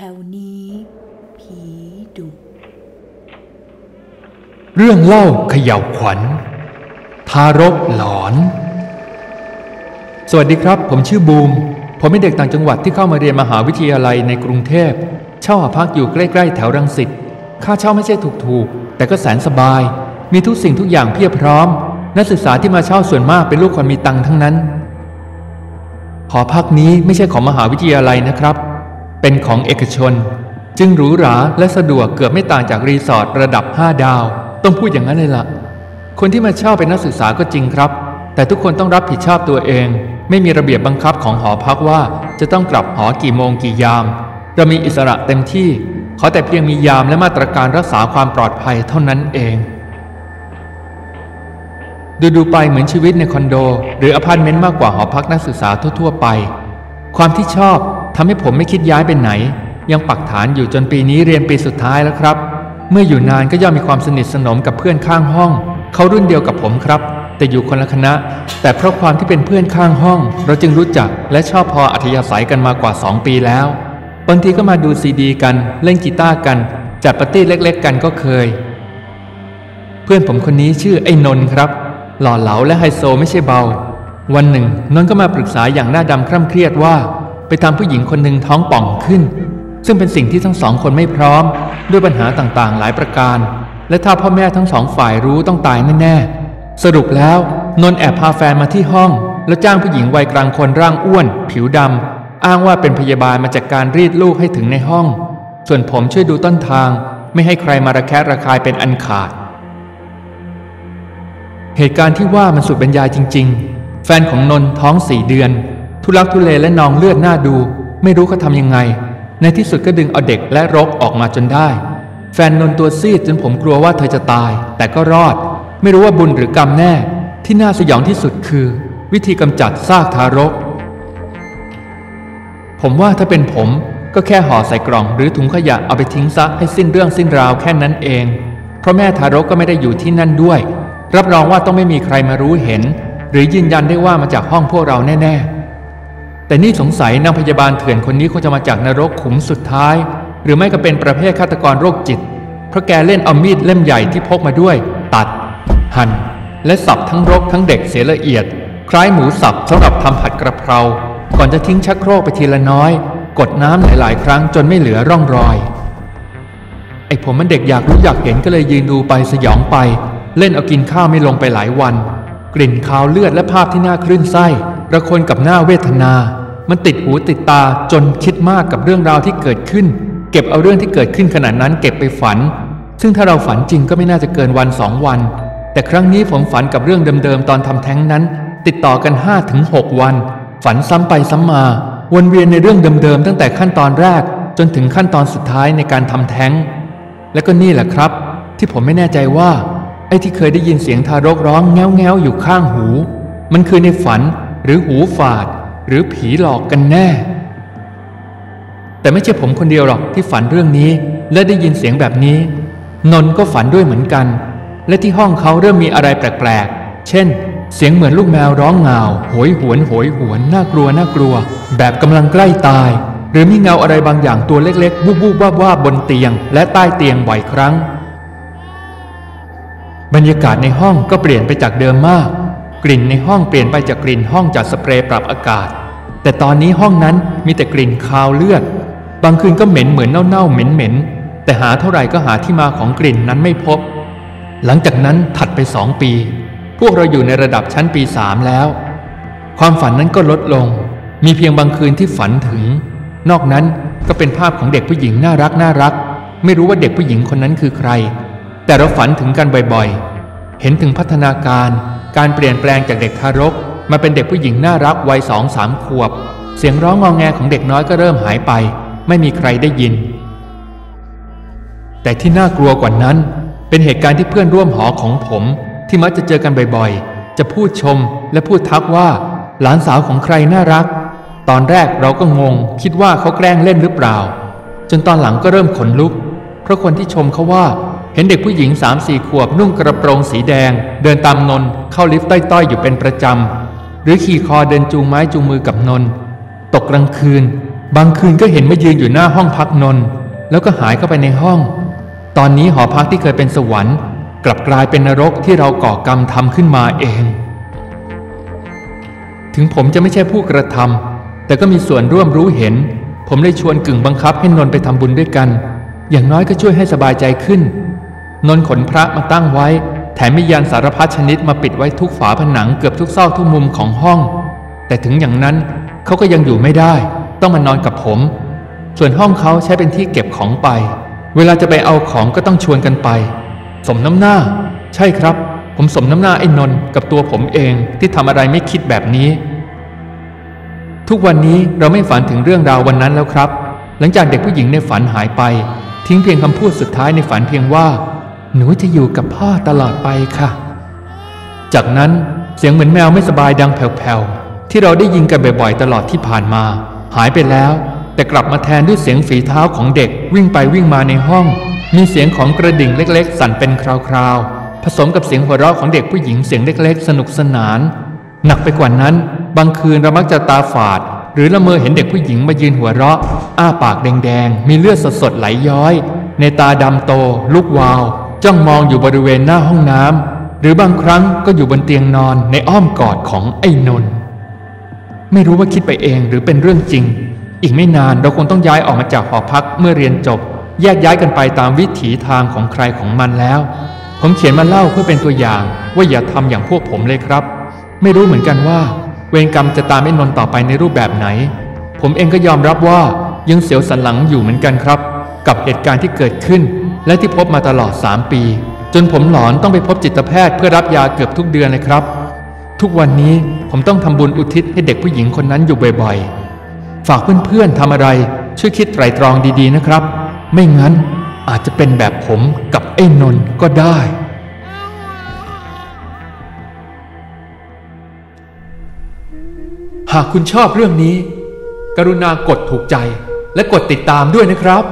แถวนี้ ผีดุ เรื่องเล่าเขย่าวขวัญ ทารกหลอน สวัสดีครับ ผมชื่อบูม ผมเป็นเด็กต่างจังหวัดที่เข้ามาเรียนมหาวิทยาลัยในกรุงเทพ เช่าหอพักอยู่ใกล้ ๆ แถวรังสิต ค่าเช่าไม่ใช่ถูกๆ แต่ก็แสนสบาย มีทุกสิ่งทุกอย่างเพียบพร้อม นักศึกษาที่มาเช่าส่วนมากเป็นลูกคนมีตังค์ทั้งนั้นหอพักนี้ไม่ใช่ของมหาวิทยาลัยนะครับ เป็นของเอกชน จึงหรูหราและสะดวกเกือบไม่ต่างจากรีสอร์ทระดับ 5 ดาว ต้องพูดอย่างนั้นเลยล่ะ คนที่มาเช่าเป็นนักศึกษาก็จริงครับ แต่ทุกคนต้องรับผิดชอบตัวเอง ไม่มีระเบียบบังคับของหอพักว่า จะต้องกลับหอกี่โมงกี่ยาม เรามีอิสระเต็มที่ ขอแต่เพียงมียามและมาตรการรักษาความปลอดภัยเท่านั้นเอง ดูดูไปเหมือนชีวิตในคอนโด หรืออพาร์ตเมนต์มากกว่าหอพักนักศึกษาทั่วๆไปความที่ชอบ ทำให้ผมไม่คิดย้ายไปไหน ยังปักฐานอยู่จนปีนี้เรียนปีสุดท้ายแล้วครับ เมื่ออยู่นานก็ย่อมมีความสนิทสนมกับเพื่อนข้างห้อง เขารุ่นเดียวกับผมครับ แต่อยู่คนละคณะ แต่เพราะความที่เป็นเพื่อนข้างห้อง เราจึงรู้จักและชอบพออัธยาศัยกันมากว่า 2 ปีแล้วบางทีก็มาดูซีดีกันเล่นกีตาร์กัน จัดปาร์ตี้เล็ก ๆ กันก็เคย เพื่อนผมคนนี้ชื่อไอ้นนท์ครับ หล่อเหลาและไฮโซไม่ใช่เบา วันหนึ่งนนท์ก็มาปรึกษาอย่างหน้าดำคร่ำเครียดว่า ไปทำผู้หญิงคนหนึ่งท้องป่องขึ้น ซึ่งเป็นสิ่งที่ทั้งสองคนไม่พร้อม ด้วยปัญหาต่างๆ หลายประการ และถ้าพ่อแม่ทั้งสองฝ่ายรู้ต้องตายแน่ๆ สรุปแล้วนนท์แอบพาแฟนมาที่ห้อง แล้วจ้างผู้หญิงวัยกลางคนร่างอ้วน ผิวดำอ้างว่าเป็นพยาบาลมาจากการรีดลูกให้ถึงในห้อง ส่วนผมช่วยดูต้นทาง ไม่ให้ใครมาระแคะระคายเป็นอันขาด เหตุการณ์ที่ว่ามันสุดบรรยายจริง ๆ แฟนของนนท์ท้องสี่เดือน ทุลักทุเลและนองเลือดหน้าดู ไม่รู้เขาทำยังไง ในที่สุดก็ดึงเอาเด็กและรกออกมาจนได้ แฟนนนตัวซีดจนผมกลัวว่าเธอจะตาย แต่ก็รอด ไม่รู้ว่าบุญหรือกรรมแน่ ที่น่าสยองที่สุดคือ วิธีกำจัดซากทารก ผมว่าถ้าเป็นผมก็แค่ห่อใส่กล่องหรือถุงขยะเอาไปทิ้งซะให้สิ้นเรื่องสิ้นราวแค่นั้นเอง เพราะแม่ทารกก็ไม่ได้อยู่ที่นั่นด้วย รับรองว่าต้องไม่มีใครมารู้เห็น หรือยืนยันได้ว่ามาจากห้องพวกเราแน่ ๆ แต่นี่สงสัยนางพยาบาลเถื่อนคนนี้คงจะมาจากนรกขุมสุดท้าย หรือไม่ก็เป็นประเภทฆาตกรโรคจิต เพราะแกเล่นเอามีดเล่มใหญ่ที่พกมาด้วย ตัด หั่น และสับทั้งรกทั้งเด็กเสียละเอียด คล้ายหมูสับสำหรับทำผัดกระเพรา ก่อนจะทิ้งชักโครกไปทีละน้อย กดน้ำหลายๆ ครั้งจนไม่เหลือร่องรอย ไอ้ผมมันเด็กอยากรู้อยากเห็นก็เลยยืนดูไปสยองไป เล่นเอากินข้าวไม่ลงไปหลายวัน กลิ่นคาวเลือดและภาพที่น่าคลื่นไส้ ระคนกับหน้าเวทนา มันติดหูติดตาจนคิดมากกับเรื่องราวที่เกิดขึ้น เก็บเอาเรื่องที่เกิดขึ้นขนาดนั้นเก็บไปฝัน ซึ่งถ้าเราฝันจริงก็ไม่น่าจะเกินวันสองวัน แต่ครั้งนี้ผมฝันกับเรื่องเดิมๆตอนทำแท้งนั้น ติดต่อกัน5้าถึงหวัน ฝันซ้ำไปซ้ำมา วนเวียนในเรื่องเดิมๆตั้งแต่ขั้นตอนแรก จนถึงขั้นตอนสุดท้ายในการทำแท้ง และก็นี่แหละครับ ที่ผมไม่แน่ใจว่าไอ้ที่เคยได้ยินเสียงทารกร้องแง้วๆอยู่ข้างหู มันคือในฝัน หรือหูฝาด หรือผีหลอกกันแน่ แต่ไม่ใช่ผมคนเดียวหรอกที่ฝันเรื่องนี้ และได้ยินเสียงแบบนี้ นนท์ก็ฝันด้วยเหมือนกัน และที่ห้องเขาเริ่มมีอะไรแปลกๆ เช่น เสียงเหมือนลูกแมวร้องเงาโหยหวนโหยหวนน่ากลัวน่ากลัว แบบกำลังใกล้ตาย หรือมีเงาอะไรบางอย่างตัวเล็กๆวูบวูบวาบวาบบนเตียง และใต้เตียงบ่อยครั้ง บรรยากาศในห้องก็เปลี่ยนไปจากเดิมมาก กลิ่นในห้องเปลี่ยนไปจากกลิ่นห้องจากสเปรย์ปรับอากาศ แต่ตอนนี้ห้องนั้นมีแต่กลิ่นคาวเลือด บางคืนก็เหม็นเหมือนเน่าๆเหม็นๆแต่หาเท่าไหร่ก็หาที่มาของกลิ่นนั้นไม่พบ หลังจากนั้นถัดไปสองปี พวกเราอยู่ในระดับชั้นปีสามแล้ว ความฝันนั้นก็ลดลง มีเพียงบางคืนที่ฝันถึง นอกนั้นก็เป็นภาพของเด็กผู้หญิงน่ารักน่ารัก ไม่รู้ว่าเด็กผู้หญิงคนนั้นคือใคร แต่เราฝันถึงกันบ่อยๆ เห็นถึงพัฒนาการ การเปลี่ยนแปลงจากเด็กทารก มาเป็นเด็กผู้หญิงน่ารักวัยสองสามขวบ เสียงร้องงอแงของเด็กน้อยก็เริ่มหายไป ไม่มีใครได้ยิน แต่ที่น่ากลัวกว่านั้น เป็นเหตุการณ์ที่เพื่อนร่วมหอของผม ที่มักจะเจอกันบ่อยๆ จะพูดชมและพูดทักว่า หลานสาวของใครน่ารัก ตอนแรกเราก็งง คิดว่าเขาแกล้งเล่นหรือเปล่า จนตอนหลังก็เริ่มขนลุก เพราะคนที่ชมเขาว่า เห็นเด็กผู้หญิงสามสี่ขวบนุ่งกระโปรงสีแดง เดินตามนนเข้าลิฟต์ต้อยๆอยู่เป็นประจำ หรือขี่คอเดินจูงไม้จูงมือกับนนตกกลางคืน บางคืนก็เห็นมายืนอยู่หน้าห้องพักนนท์แล้วก็หายเข้าไปในห้อง ตอนนี้หอพักที่เคยเป็นสวรรค์ กลับกลายเป็นนรกที่เราก่อกรรมทำขึ้นมาเอง ถึงผมจะไม่ใช่ผู้กระทำแต่ก็มีส่วนร่วมรู้เห็น ผมเลยชวนกึ่งบังคับให้นนท์ไปทำบุญด้วยกัน อย่างน้อยก็ช่วยให้สบายใจขึ้น นนท์ขนพระมาตั้งไว้ แถมมียันสารพัดชนิดมาปิดไว้ทุกฝาผนังเกือบทุกซอกทุกมุมของห้อง แต่ถึงอย่างนั้นเขาก็ยังอยู่ไม่ได้ ต้องมานอนกับผม ส่วนห้องเขาใช้เป็นที่เก็บของไป เวลาจะไปเอาของก็ต้องชวนกันไป สมน้ำหน้า ใช่ครับ ผมสมน้ำหน้าไอ้นนท์กับตัวผมเองที่ทำอะไรไม่คิดแบบนี้ ทุกวันนี้เราไม่ฝันถึงเรื่องราววันนั้นแล้วครับ หลังจากเด็กผู้หญิงในฝันหายไป ทิ้งเพียงคำพูดสุดท้ายในฝันเพียงว่า หนูจะอยู่กับพ่อตลอดไปค่ะ จากนั้นเสียงเหมือนแมวไม่สบายดังแผ่วๆ ที่เราได้ยินกันบ่อยๆ ตลอดที่ผ่านมา หายไปแล้ว แต่กลับมาแทนด้วยเสียงฝีเท้าของเด็กวิ่งไปวิ่งมาในห้อง มีเสียงของกระดิ่งเล็กๆ สั่นเป็นคราวๆ ผสมกับเสียงหัวเราะของเด็กผู้หญิงเสียงเล็กๆ สนุกสนาน หนักไปกว่านั้น บางคืนเรามักจะตาฝาด หรือละเมอเห็นเด็กผู้หญิงมายืนหัวเราะ อ้าปากแดงๆ มีเลือดสดๆไหลย้อย ในตาดำโต ลูกวาว จ้องมองอยู่บริเวณหน้าห้องน้ำหรือบางครั้งก็อยู่บนเตียงนอนในอ้อมกอดของไอ้นนท์ไม่รู้ว่าคิดไปเองหรือเป็นเรื่องจริง อีกไม่นานเราคงต้องย้ายออกมาจากหอพักเมื่อเรียนจบ แยกย้ายกันไปตามวิถีทางของใครของมันแล้ว ผมเขียนมาเล่าเพื่อเป็นตัวอย่าง ว่าอย่าทำอย่างพวกผมเลยครับ ไม่รู้เหมือนกันว่า เวรกรรมจะตามไอ้นนท์ต่อไปในรูปแบบไหน ผมเองก็ยอมรับว่ายังเสียวสันหลังอยู่เหมือนกันครับ กับเหตุการณ์ที่เกิดขึ้น และที่พบมาตลอด 3 ปี จนผมหลอนต้องไปพบจิตแพทย์เพื่อรับยาเกือบทุกเดือนเลยครับ ทุกวันนี้ผมต้องทำบุญอุทิศให้เด็กผู้หญิงคนนั้นอยู่บ่อยๆ ฝากเพื่อนๆทำอะไร ช่วยคิดไตรตรองดีๆนะครับ ไม่งั้นอาจจะเป็นแบบผมกับไอ้นนท์ก็ได้ หากคุณชอบเรื่องนี้ กรุณากดถูกใจและกดติดตามด้วยนะครับ